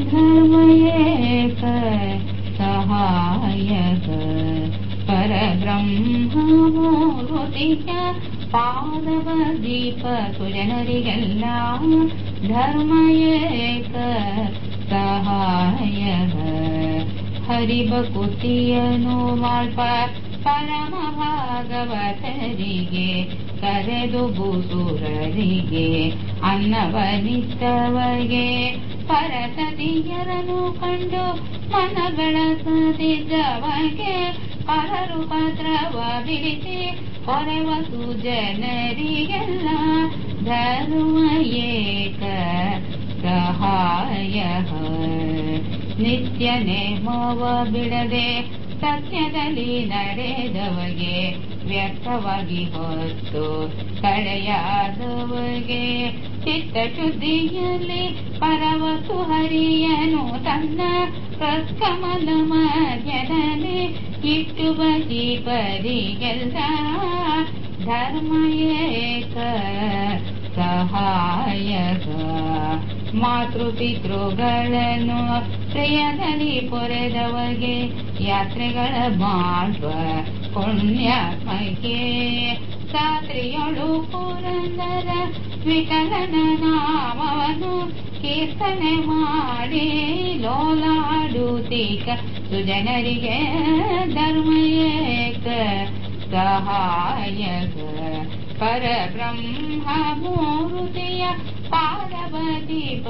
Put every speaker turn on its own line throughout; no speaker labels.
धर्म सहाय परब्रह्मा मोभूतिः पादव दीप तुज हरिगल्ला धर्म एक सहायः हरिभकुतिय नो ಕರೆದು ಬೂಸುರರಿಗೆ ಅನ್ನವನಿತ್ತವಗೆ ಪರಸತಿಯರನ್ನು ಕಂಡು ಮನಗಳ ಸದಿದ್ದವಗೆ ಪರರು ಪಾತ್ರವ ಬಿಡಿಸಿ ಹೊರವಸು ಜನರಿಗೆಲ್ಲ ಧರ್ಮ ಏಕ ಸಹಾಯ ನಿತ್ಯ ನೇಮವ ಬಿಡದೆ ಸತ್ಯದಲ್ಲಿ ನಡೆದವಗೆ ವ್ಯರ್ಥವಾಗಿ ಹೊತ್ತು ಕಳೆಯಾದವಗೆ ಚಿತ್ತಶುದ್ಧಿಯಲ್ಲಿ ಪರವಸು ಹರಿಯನು ತನ್ನ ಪ್ರಸ್ಕಮಲ ಮಧ್ಯದಲ್ಲಿ ಇಟ್ಟು ಬದಿ ಪರಿಗೆಲ್ಲ ಧರ್ಮ ಏಕ ಸಹಾಯಕ. ಮಾತೃಪಿತೃಗಳನ್ನು ಪ್ರಿಯದಲ್ಲಿ ಪೊರೆದವಗೆ ಯಾತ್ರೆಗಳ ಮಾಡುವ ಪುಣ್ಯಾತ್ಮಕ್ಕೆ ಸಾತ್ರಿಯೊಳು ಪುರಂದರ ವಿಠಲನ ನಾಮವನ್ನು ಕೀರ್ತನೆ ಮಾಡಿ ಲೋಲಾಡುತ್ತೀಕ ಸುಜನರಿಗೆ ಧರ್ಮ ಏಕ ಸಹಾಯಕ ಪರಬ್ರಹ್ಮ ಮೂರುತಿಯ ಪಾದವದೀಪ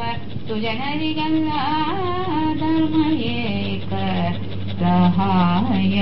ಸುಜನರಿಗೆಲ್ಲ ಧರ್ಮ ಏಕ ಸಹಾಯ